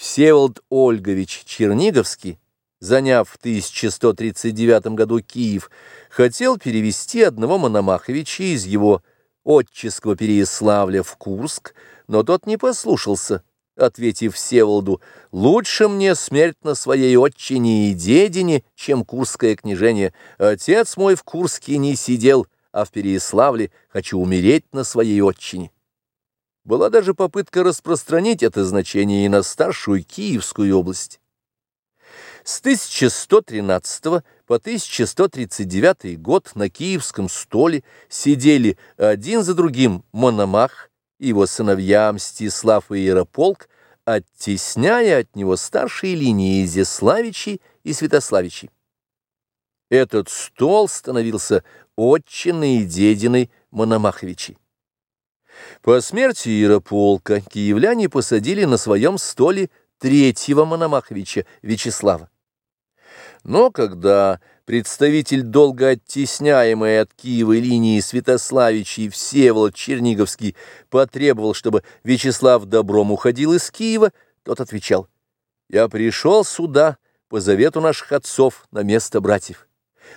Всеволод Ольгович Черниговский, заняв в 1139 году Киев, хотел перевести одного Мономаховича из его отческого Переяславля в Курск, но тот не послушался, ответив Всеволоду, «Лучше мне смерть на своей отчине и дедине, чем курское княжение. Отец мой в Курске не сидел, а в Переяславле хочу умереть на своей отчине». Была даже попытка распространить это значение и на старшую Киевскую область. С 1113 по 1139 год на Киевском столе сидели один за другим Мономах, его сыновья Мстислав и Ярополк, оттесняя от него старшие линии Изяславичей и Святославичей. Этот стол становился отчиной и дединой Мономаховичей. По смерти Ярополка киевляне посадили на своем столе третьего Мономаховича Вячеслава. Но когда представитель долго оттесняемой от Киева линии Святославичей Всеволод Черниговский потребовал, чтобы Вячеслав добром уходил из Киева, тот отвечал, «Я пришел сюда по завету наших отцов на место братьев.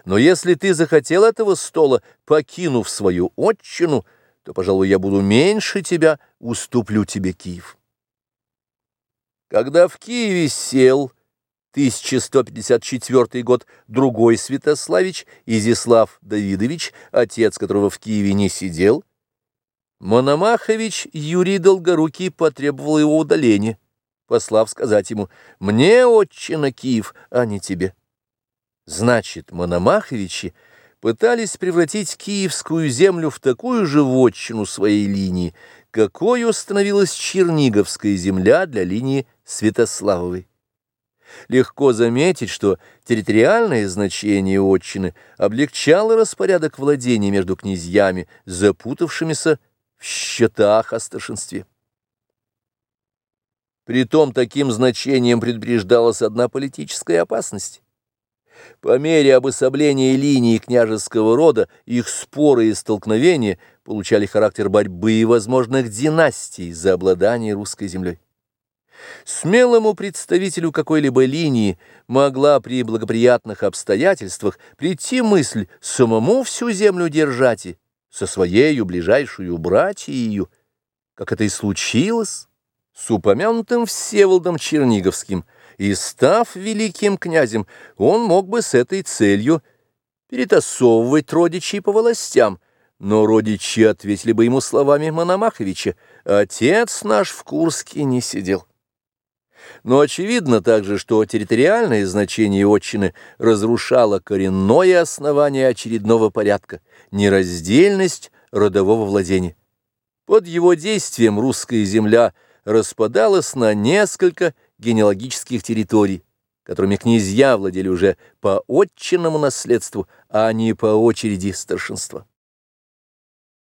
Но если ты захотел этого стола, покинув свою отчину, — то, пожалуй, я буду меньше тебя, уступлю тебе Киев. Когда в Киеве сел 1154 год другой Святославич, Изяслав Давидович, отец которого в Киеве не сидел, Мономахович Юрий Долгорукий потребовал его удаления, послав сказать ему «Мне, отче, на Киев, а не тебе». Значит, Мономаховичи пытались превратить Киевскую землю в такую же вотчину своей линии, какой установилась Черниговская земля для линии Святославовой. Легко заметить, что территориальное значение отчины облегчало распорядок владений между князьями, запутавшимися в счетах о старшинстве. Притом таким значением предупреждалась одна политическая опасность. По мере обособления линии княжеского рода их споры и столкновения получали характер борьбы и возможных династий за обладание русской землей. Смелому представителю какой-либо линии могла при благоприятных обстоятельствах прийти мысль самому всю землю держать и со своею ближайшую братьею, как это и случилось с упомянутым Всеволодом Черниговским – и, став великим князем, он мог бы с этой целью перетасовывать родичей по властям, но родичи ответили бы ему словами Мономаховича «Отец наш в Курске не сидел». Но очевидно также, что территориальное значение отчины разрушало коренное основание очередного порядка, нераздельность родового владения. Под его действием русская земля распадалась на несколько генеалогических территорий, которыми князья владели уже по отчинному наследству, а не по очереди старшинства.